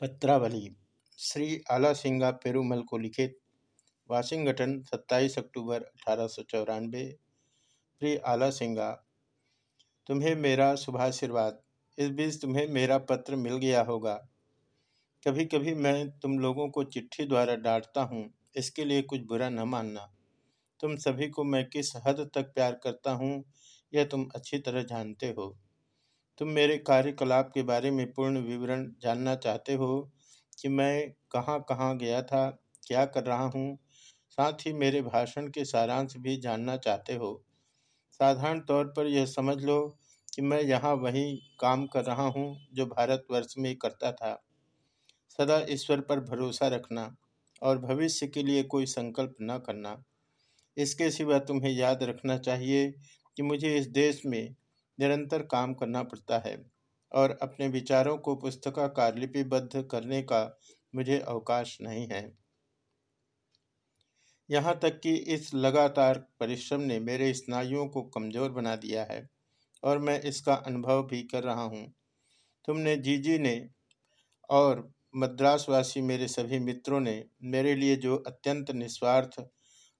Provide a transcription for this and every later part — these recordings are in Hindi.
पत्रावली, श्री आला सिंगा पेरूमल को लिखित वाशिंगटन 27 अक्टूबर अठारह प्रिय आला सिंगा तुम्हें मेरा शुभाशीर्वाद इस बीच तुम्हें मेरा पत्र मिल गया होगा। कभी कभी मैं तुम लोगों को चिट्ठी द्वारा डांटता हूँ, इसके लिए कुछ बुरा न मानना। तुम सभी को मैं किस हद तक प्यार करता हूँ, यह तुम अच्छी तरह जानते हो। तुम मेरे कार्यकलाप के बारे में पूर्ण विवरण जानना चाहते हो कि मैं कहाँ कहाँ गया था, क्या कर रहा हूँ? साथ ही मेरे भाषण के सारांश भी जानना चाहते हो। साधारण तौर पर यह समझ लो कि मैं यहाँ वही काम कर रहा हूँ जो भारतवर्ष में करता था। सदा ईश्वर पर भरोसा रखना और भविष्य के लिए कोई संकल्प न करना। इसके सिवा तुम्हें याद रखना चाहिए कि मुझे इस देश में निरंतर काम करना पड़ता है और अपने विचारों को पुस्तकाकार लिपिबद्ध करने का मुझे अवकाश नहीं है। यहाँ तक कि इस लगातार परिश्रम ने मेरे स्नायुओं को कमज़ोर बना दिया है और मैं इसका अनुभव भी कर रहा हूँ। तुमने जीजी ने और मद्रासवासी मेरे सभी मित्रों ने मेरे लिए जो अत्यंत निस्वार्थ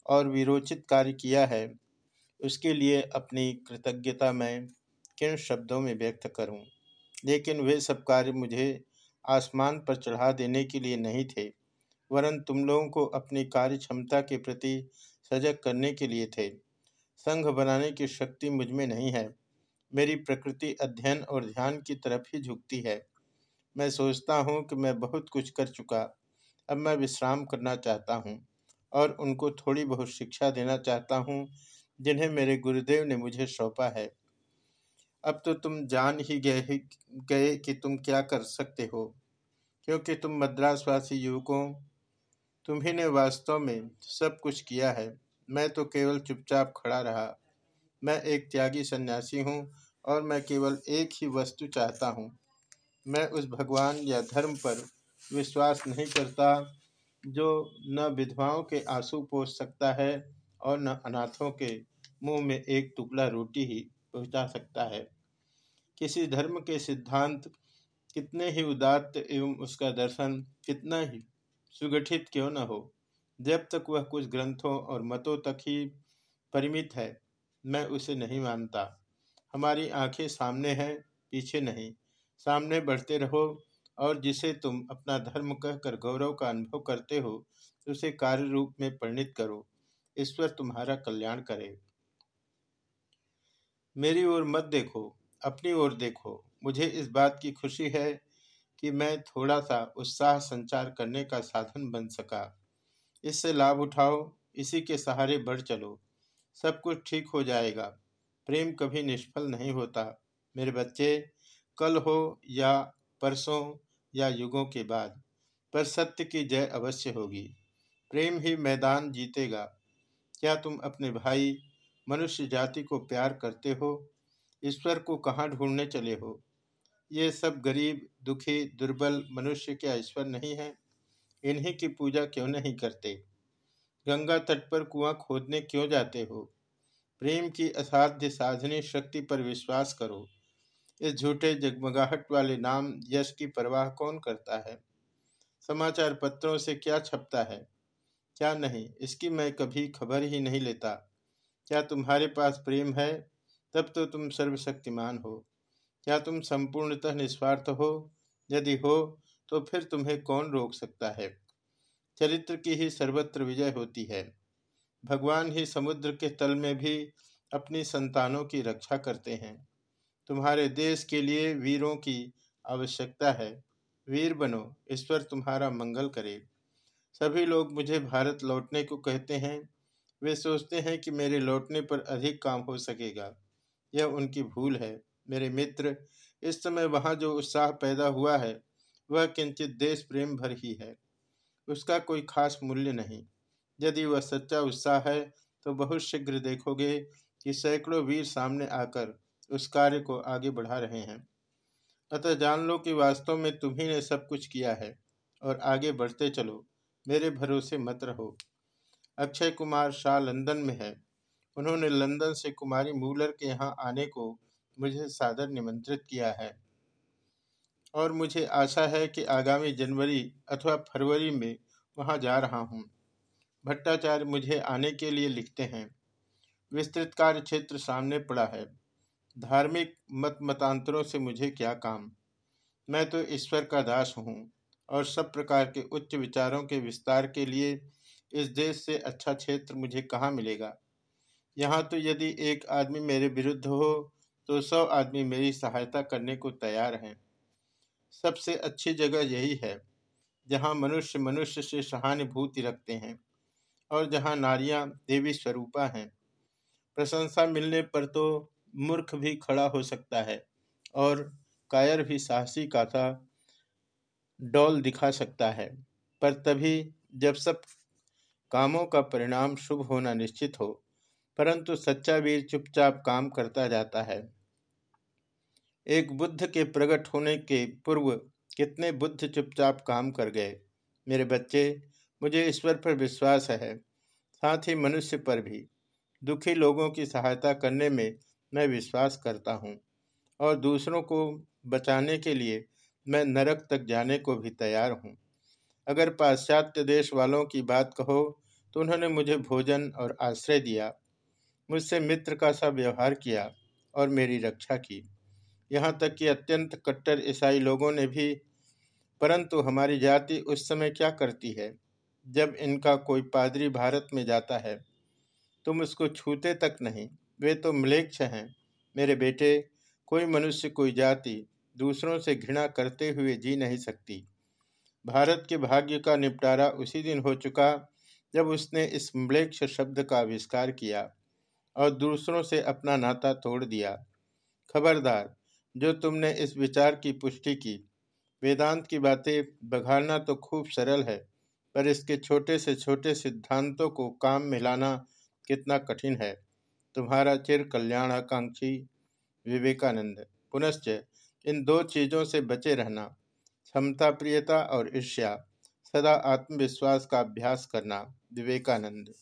और विरोचित कार्य किया है, उसके लिए अपनी कृतज्ञता मैं किन शब्दों में व्यक्त करूँ? लेकिन वे सब कार्य मुझे आसमान पर चढ़ा देने के लिए नहीं थे, वरन तुम लोगों को अपनी कार्य क्षमता के प्रति सजग करने के लिए थे। संघ बनाने की शक्ति मुझमें नहीं है। मेरी प्रकृति अध्ययन और ध्यान की तरफ़ ही झुकती है। मैं सोचता हूँ कि मैं बहुत कुछ कर चुका। अब मैं विश्राम करना चाहता हूँ और उनको थोड़ी बहुत शिक्षा देना चाहता हूँ जिन्हें मेरे गुरुदेव ने मुझे सौंपा है। अब तो तुम जान ही गए गए कि तुम क्या कर सकते हो। क्योंकि तुम मद्रासवासी युवकों तुम्ही ने वास्तव में सब कुछ किया है। मैं तो केवल चुपचाप खड़ा रहा। मैं एक त्यागी सन्यासी हूँ और मैं केवल एक ही वस्तु चाहता हूँ। मैं उस भगवान या धर्म पर विश्वास नहीं करता, जो न विधवाओं के आँसू पोष सकता है और न अनाथों के मुँह में एक टुकड़ा रोटी ही पहुँचा सकता है। किसी धर्म के सिद्धांत कितने ही उदात्त एवं उसका दर्शन कितना ही सुगठित क्यों न हो, जब तक वह कुछ ग्रंथों और मतों तक ही परिमित है, मैं उसे नहीं मानता। हमारी आँखें सामने हैं, पीछे नहीं। सामने बढ़ते रहो और जिसे तुम अपना धर्म कहकर गौरव का अनुभव करते हो, उसे कार्य रूप में परिणित करो। ईश्वर तुम्हारा कल्याण करे। मेरी ओर मत देखो। अपनी ओर देखो। मुझे इस बात की खुशी है कि मैं थोड़ा सा उत्साह संचार करने का साधन बन सका। इससे लाभ उठाओ, इसी के सहारे बढ़ चलो। सब कुछ ठीक हो जाएगा। प्रेम कभी निष्फल नहीं होता। मेरे बच्चे, कल हो या परसों या युगों के बाद, पर सत्य की जय अवश्य होगी। प्रेम ही मैदान जीतेगा। क्या तुम अपने भाई, मनुष्य जाति को प्यार करते हो? ईश्वर को कहाँ ढूँढने चले हो? ये सब गरीब, दुखी, दुर्बल मनुष्य क्या ईश्वर नहीं है? इन्हीं की पूजा क्यों नहीं करते? गंगा तट पर कुआँ खोदने क्यों जाते हो? प्रेम की असाध्य साधनी शक्ति पर विश्वास करो। इस झूठे जगमगाहट वाले नाम यश की परवाह कौन करता है? समाचार पत्रों से क्या छपता है? क्या नहीं? इसकी मैं कभी खबर ही नहीं लेता। क्या तुम्हारे पास प्रेम है? तब तो तुम सर्वशक्तिमान हो। क्या तुम संपूर्णतः निस्वार्थ हो? यदि हो तो फिर तुम्हें कौन रोक सकता है? चरित्र की ही सर्वत्र विजय होती है। भगवान ही समुद्र के तल में भी अपनी संतानों की रक्षा करते हैं। तुम्हारे देश के लिए वीरों की आवश्यकता है। वीर बनो, ईश्वर तुम्हारा मंगल करे। सभी लोग मुझे भारत लौटने को कहते हैं। वे सोचते हैं कि मेरे लौटने पर अधिक काम हो सकेगा। यह उनकी भूल है। मेरे मित्र, इस समय वहाँ जो उत्साह पैदा हुआ है, वह किंचित देश प्रेम भर ही है। उसका कोई खास मूल्य नहीं। यदि वह सच्चा उत्साह है तो बहुत शीघ्र देखोगे कि सैकड़ों वीर सामने आकर उस कार्य को आगे बढ़ा रहे हैं। अतः जान लो कि वास्तव में तुम्ही ने सब कुछ किया है और आगे बढ़ते चलो। मेरे भरोसे मत रहो। अक्षय कुमार शाह लंदन में है। उन्होंने लंदन से कुमारी मूलर के यहाँ आने को मुझे सादर निमंत्रित किया है। और मुझे आशा है कि आगामी जनवरी अथवा फरवरी में वहाँ जा रहा हूँ। भट्टाचार्य मुझे आने के लिए लिखते हैं। विस्तृत कार्य क्षेत्र सामने पड़ा है। धार्मिक मत मतांतरों से मुझे क्या काम? मैं तो ईश्वर का दास हूँ और सब प्रकार के उच्च विचारों के विस्तार के लिए इस देश से अच्छा क्षेत्र मुझे कहाँ मिलेगा? यहाँ तो यदि एक आदमी मेरे विरुद्ध हो तो सौ आदमी मेरी सहायता करने को तैयार हैं। सबसे अच्छी जगह यही है, जहाँ मनुष्य मनुष्य से सहानुभूति रखते हैं और जहाँ नारियाँ देवी स्वरूपा हैं। प्रशंसा मिलने पर तो मूर्ख भी खड़ा हो सकता है और कायर भी साहसी का था डौल दिखा सकता है, पर तभी जब सब कामों का परिणाम शुभ होना निश्चित हो परंतु सच्चा वीर चुपचाप काम करता जाता है। एक बुद्ध के प्रकट होने के पूर्व कितने बुद्ध चुपचाप काम कर गए? मेरे बच्चे, मुझे ईश्वर पर विश्वास है, साथ ही मनुष्य पर भी। दुखी लोगों की सहायता करने में मैं विश्वास करता हूँ और दूसरों को बचाने के लिए मैं नरक तक जाने को भी तैयार हूँ। अगर पाश्चात्य देश वालों की बात कहो तो उन्होंने मुझे भोजन और आश्रय दिया। मुझसे मित्र का सा व्यवहार किया और मेरी रक्षा की। यहाँ तक कि अत्यंत कट्टर ईसाई लोगों ने भी, परंतु हमारी जाति उस समय क्या करती है? जब इनका कोई पादरी भारत में जाता है, तुम उसको छूते तक नहीं। वे तो मलेक्ष हैं। मेरे बेटे, कोई मनुष्य, कोई जाति दूसरों से घृणा करते हुए जी नहीं सकती। भारत के भाग्य का निपटारा उसी दिन हो चुका जब उसने इस म्लेक्ष शब्द का आविष्कार किया। और दूसरों से अपना नाता तोड़ दिया। खबरदार, जो तुमने इस विचार की पुष्टि की। वेदांत की बातें बघाड़ना तो खूब सरल है, पर इसके छोटे से छोटे सिद्धांतों को काम में लाना कितना कठिन है। तुम्हारा चिर कल्याणाकांक्षी विवेकानंद। पुनश्च इन दो चीज़ों से बचे रहना क्षमता प्रियता और ईर्ष्या, सदा आत्मविश्वास का अभ्यास करना। विवेकानंद।